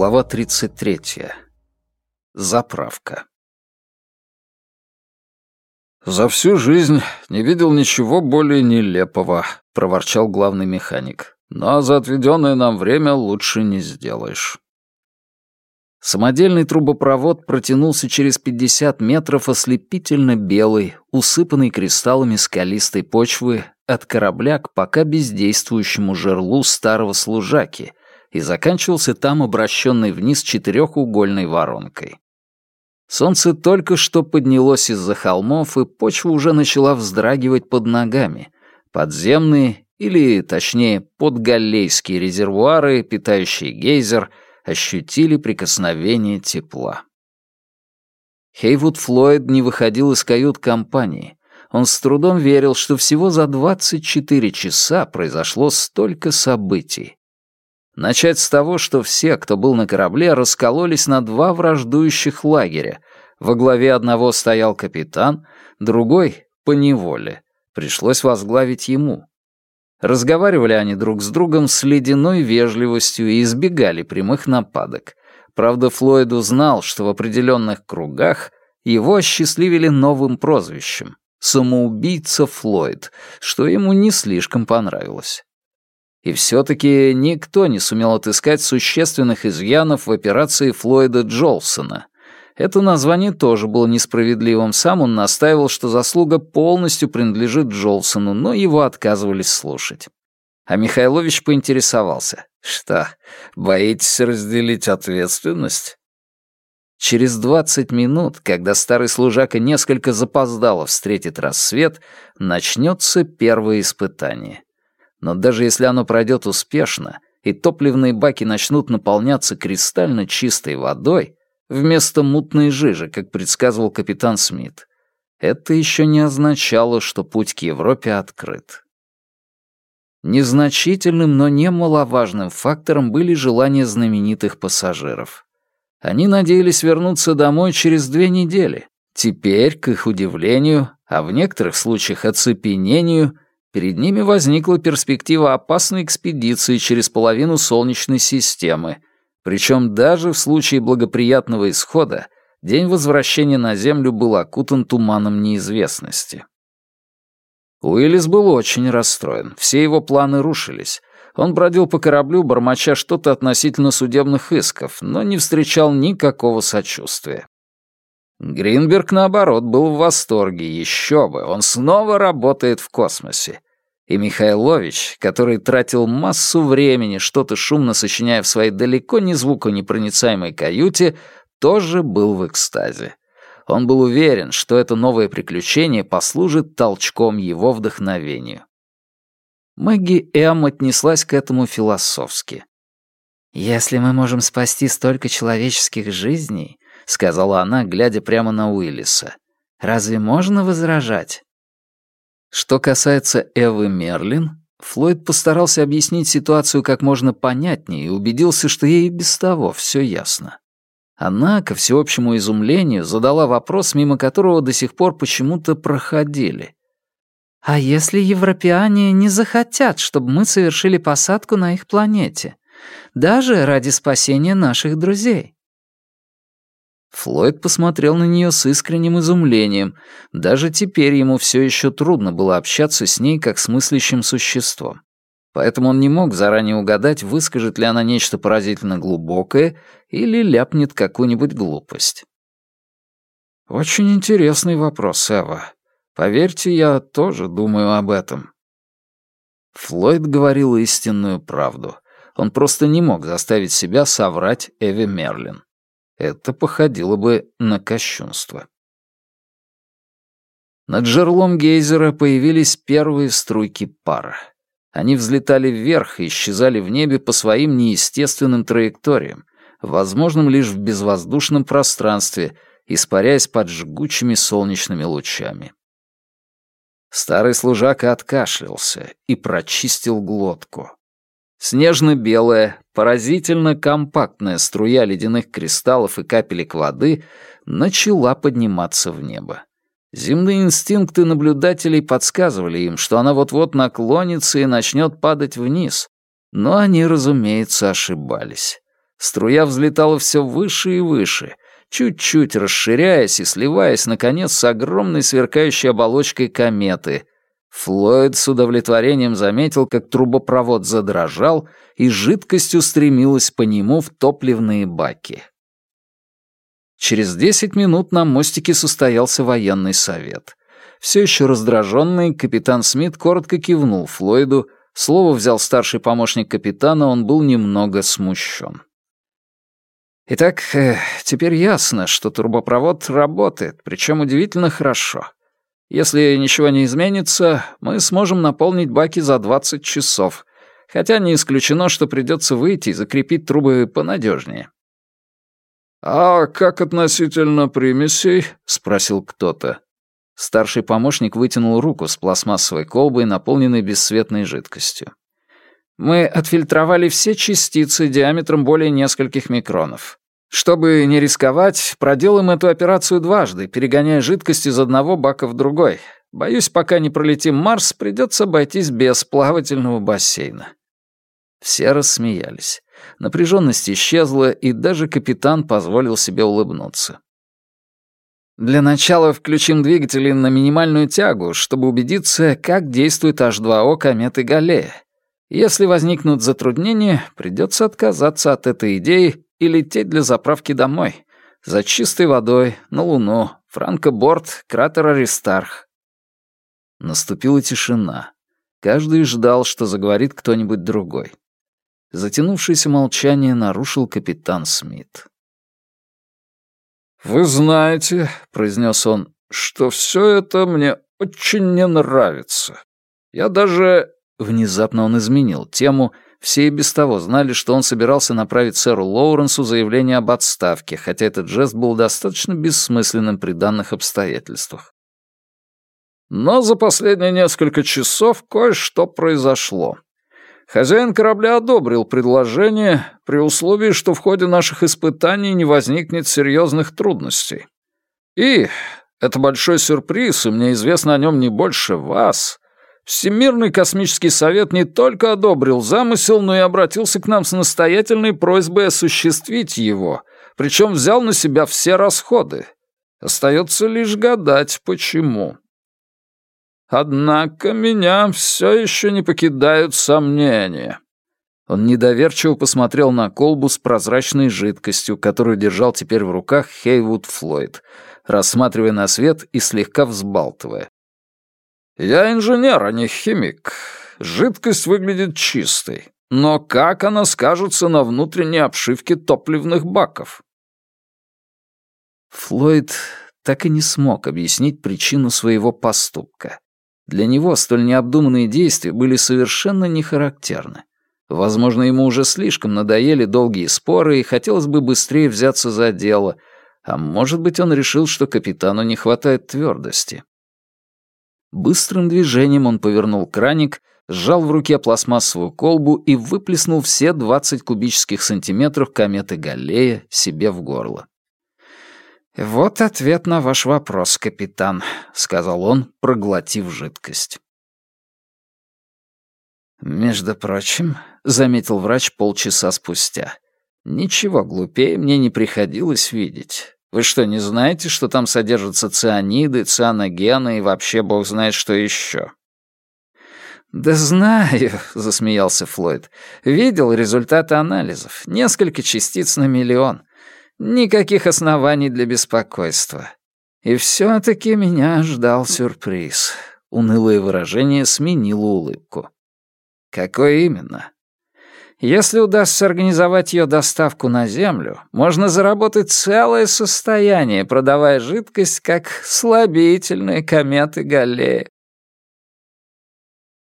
Глава 33. Заправка. «За всю жизнь не видел ничего более нелепого», — проворчал главный механик. «Но за отведенное нам время лучше не сделаешь». Самодельный трубопровод протянулся через 50 метров ослепительно белый, усыпанный кристаллами скалистой почвы от корабля к пока бездействующему жерлу старого служаки — и заканчивался там обращенной вниз четырехугольной воронкой. Солнце только что поднялось из-за холмов, и почва уже начала вздрагивать под ногами. Подземные, или, точнее, подгаллейские резервуары, питающие гейзер, ощутили прикосновение тепла. Хейвуд Флойд не выходил из кают-компании. Он с трудом верил, что всего за 24 часа произошло столько событий. Начать с того, что все, кто был на корабле, раскололись на два враждующих лагеря. Во главе одного стоял капитан, другой — по неволе. Пришлось возглавить ему. Разговаривали они друг с другом с ледяной вежливостью и избегали прямых нападок. Правда, Флойд узнал, что в определенных кругах его осчастливили новым прозвищем — «самоубийца Флойд», что ему не слишком понравилось. И все-таки никто не сумел отыскать существенных изъянов в операции Флойда Джолсона. Это название тоже было несправедливым. Сам он настаивал, что заслуга полностью принадлежит Джолсону, но его отказывались слушать. А Михайлович поинтересовался. «Что, боитесь разделить ответственность?» Через двадцать минут, когда старый служака несколько запоздало встретит рассвет, начнется первое испытание — но даже если оно пройдет успешно, и топливные баки начнут наполняться кристально чистой водой, вместо мутной жижи, как предсказывал капитан Смит, это еще не означало, что путь к Европе открыт. Незначительным, но немаловажным фактором были желания знаменитых пассажиров. Они надеялись вернуться домой через две недели. Теперь, к их удивлению, а в некоторых случаях оцепенению, перед ними возникла перспектива опасной экспедиции через половину Солнечной системы, причем даже в случае благоприятного исхода день возвращения на Землю был окутан туманом неизвестности. Уиллис был очень расстроен, все его планы рушились. Он бродил по кораблю, бормоча что-то относительно судебных исков, но не встречал никакого сочувствия. Гринберг, наоборот, был в восторге, еще бы, он снова работает в космосе. И Михайлович, который тратил массу времени, что-то шумно сочиняя в своей далеко не звуконепроницаемой каюте, тоже был в экстазе. Он был уверен, что это новое приключение послужит толчком его вдохновению. Мэгги Эм отнеслась к этому философски. «Если мы можем спасти столько человеческих жизней, — сказала она, глядя прямо на Уиллиса. «Разве можно возражать?» Что касается Эвы Мерлин, Флойд постарался объяснить ситуацию как можно понятнее и убедился, что ей без того все ясно. Она, ко всеобщему изумлению, задала вопрос, мимо которого до сих пор почему-то проходили. «А если европеане не захотят, чтобы мы совершили посадку на их планете? Даже ради спасения наших друзей?» Флойд посмотрел на нее с искренним изумлением. Даже теперь ему все еще трудно было общаться с ней как с мыслящим существом. Поэтому он не мог заранее угадать, выскажет ли она нечто поразительно глубокое или ляпнет какую-нибудь глупость. «Очень интересный вопрос, Эва. Поверьте, я тоже думаю об этом». Флойд говорил истинную правду. Он просто не мог заставить себя соврать Эве Мерлин. Это походило бы на кощунство. Над жерлом гейзера появились первые струйки пара. Они взлетали вверх и исчезали в небе по своим неестественным траекториям, возможным лишь в безвоздушном пространстве, испаряясь под жгучими солнечными лучами. Старый служака откашлялся и прочистил глотку. Снежно-белая, поразительно компактная струя ледяных кристаллов и капелек воды начала подниматься в небо. Земные инстинкты наблюдателей подсказывали им, что она вот-вот наклонится и начнет падать вниз. Но они, разумеется, ошибались. Струя взлетала все выше и выше, чуть-чуть расширяясь и сливаясь, наконец, с огромной сверкающей оболочкой кометы. Флойд с удовлетворением заметил, как трубопровод задрожал, и жидкость устремилась по нему в топливные баки. Через десять минут на мостике состоялся военный совет. Все еще раздраженный, капитан Смит коротко кивнул Флойду, слово взял старший помощник капитана, он был немного смущен. Итак, э, теперь ясно, что турбопровод работает, причем удивительно хорошо. Если ничего не изменится, мы сможем наполнить баки за 20 часов, хотя не исключено, что придется выйти и закрепить трубы понадежнее. «А как относительно примесей?» — спросил кто-то. Старший помощник вытянул руку с пластмассовой колбой, наполненной бесцветной жидкостью. Мы отфильтровали все частицы диаметром более нескольких микронов. Чтобы не рисковать, проделаем эту операцию дважды, перегоняя жидкость из одного бака в другой. Боюсь, пока не пролетим Марс, придется обойтись без плавательного бассейна». Все рассмеялись. Напряженность исчезла, и даже капитан позволил себе улыбнуться. Для начала включим двигатели на минимальную тягу, чтобы убедиться, как действует H2O кометы Галлея. Если возникнут затруднения, придется отказаться от этой идеи и лететь для заправки домой. За чистой водой, на Луну, Франко-Борт, кратер Аристарх. Наступила тишина. Каждый ждал, что заговорит кто-нибудь другой. Затянувшееся молчание нарушил капитан Смит. «Вы знаете», — произнес он, — «что все это мне очень не нравится. Я даже...» Внезапно он изменил тему — все и без того знали, что он собирался направить сэру Лоуренсу заявление об отставке, хотя этот жест был достаточно бессмысленным при данных обстоятельствах. Но за последние несколько часов кое-что произошло. Хозяин корабля одобрил предложение при условии, что в ходе наших испытаний не возникнет серьезных трудностей. И, это большой сюрприз, и мне известно о нем не больше вас, Всемирный космический совет не только одобрил замысел, но и обратился к нам с настоятельной просьбой осуществить его, причем взял на себя все расходы. Остается лишь гадать, почему. Однако меня все еще не покидают сомнения. Он недоверчиво посмотрел на колбу с прозрачной жидкостью, которую держал теперь в руках Хейвуд Флойд, рассматривая на свет и слегка взбалтывая. «Я инженер, а не химик. Жидкость выглядит чистой. Но как она скажется на внутренней обшивке топливных баков?» Флойд так и не смог объяснить причину своего поступка. Для него столь необдуманные действия были совершенно не характерны. Возможно, ему уже слишком надоели долгие споры и хотелось бы быстрее взяться за дело, а может быть, он решил, что капитану не хватает твердости. Быстрым движением он повернул краник, сжал в руке пластмассовую колбу и выплеснул все 20 кубических сантиметров кометы Галлея себе в горло. «Вот ответ на ваш вопрос, капитан», — сказал он, проглотив жидкость. «Между прочим», — заметил врач полчаса спустя, — «ничего глупее мне не приходилось видеть. Вы что, не знаете, что там содержатся цианиды, цианогены и вообще бог знает что еще?» «Да знаю», — засмеялся Флойд. «Видел результаты анализов. Несколько частиц на миллион. Никаких оснований для беспокойства. И все-таки меня ждал сюрприз». Унылое выражение сменило улыбку. «Какой именно?» Если удастся организовать ее доставку на Землю, можно заработать целое состояние, продавая жидкость как слабительные кометы Галлея.